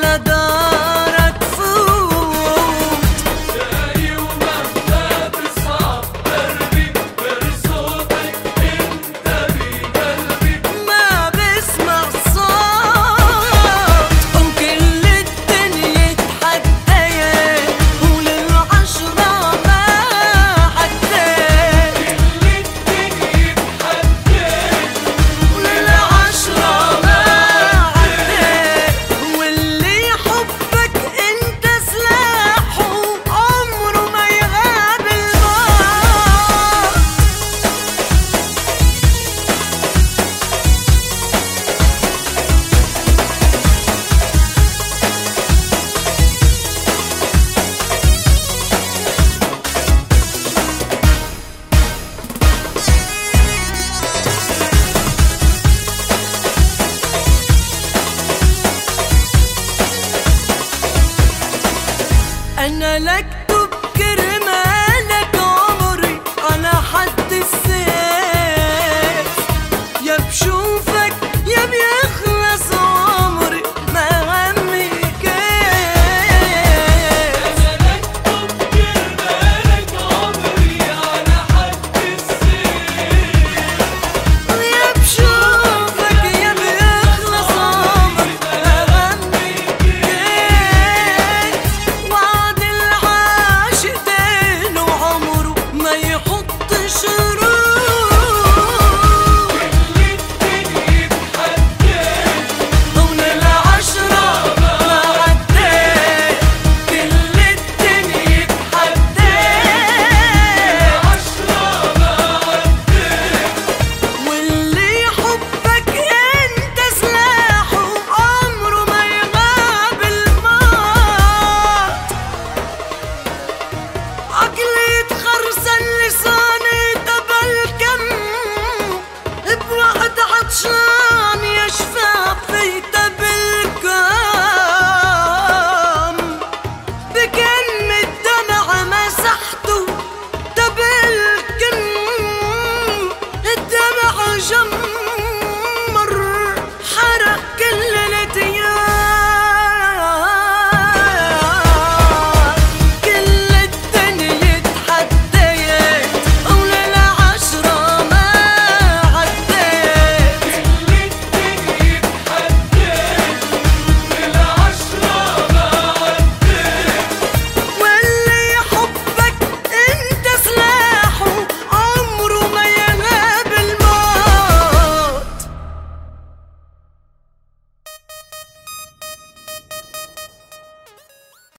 la أنا لك